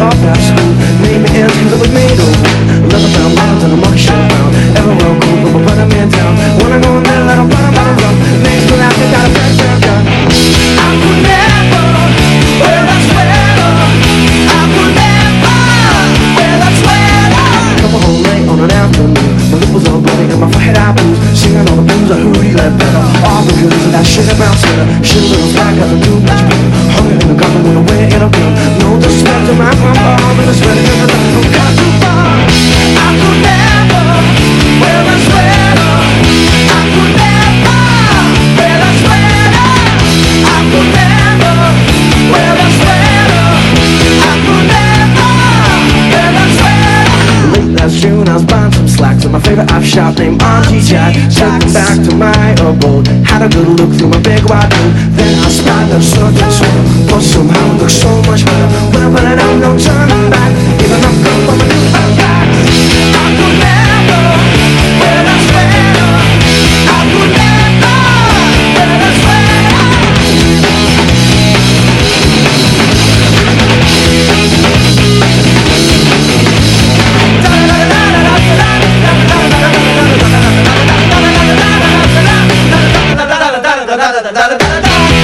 off now, school, Name it ends look with me, though Love found, miles a market shop Everyone cool, but when I'm town When go in there, let them run, run, run out, they got a fresh, fresh gun I could never wear that sweater I never wear that sweater Come a whole on an afternoon My bloody and my forehead I bruised Singing all the blues, I heard he better All the girls in that shit about sweater Shit was buying some slacks at my favorite app shop named Auntie Jack. Took back to my abode, had a good look through my big wide then I spotted. da da da da. da